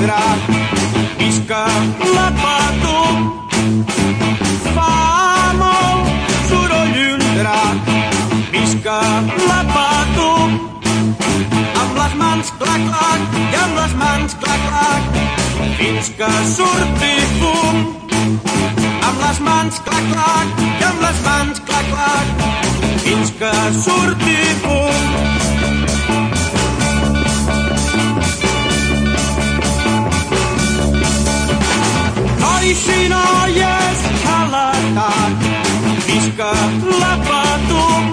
drac, visca la pato. Fa molt soroll un drac, visca la pato. Amb les mans clac, clac, i amb les mans clac, clac, fins que surti fum. Amb les mans clac, clac, i amb les mans clac, clac, fins que surti fum. Nois i noies a l'atac, visca la patum.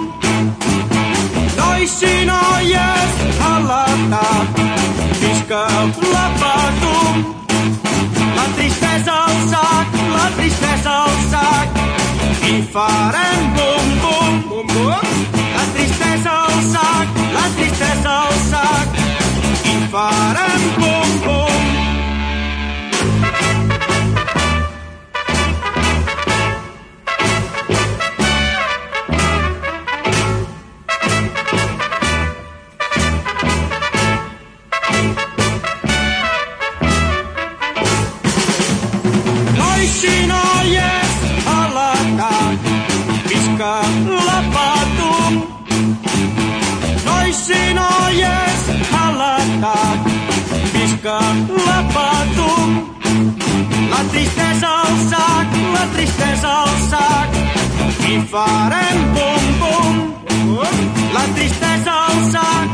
Nois i noies a l'atac, visca la patum. La tristesa al sac, la tristesa al sac, i farem Nois i noies a l'atac, visca la patum. Nois i noies a l'atac, visca la patum. La tristesa al sac, la tristesa al sac, i farem bum bum. La tristesa al sac,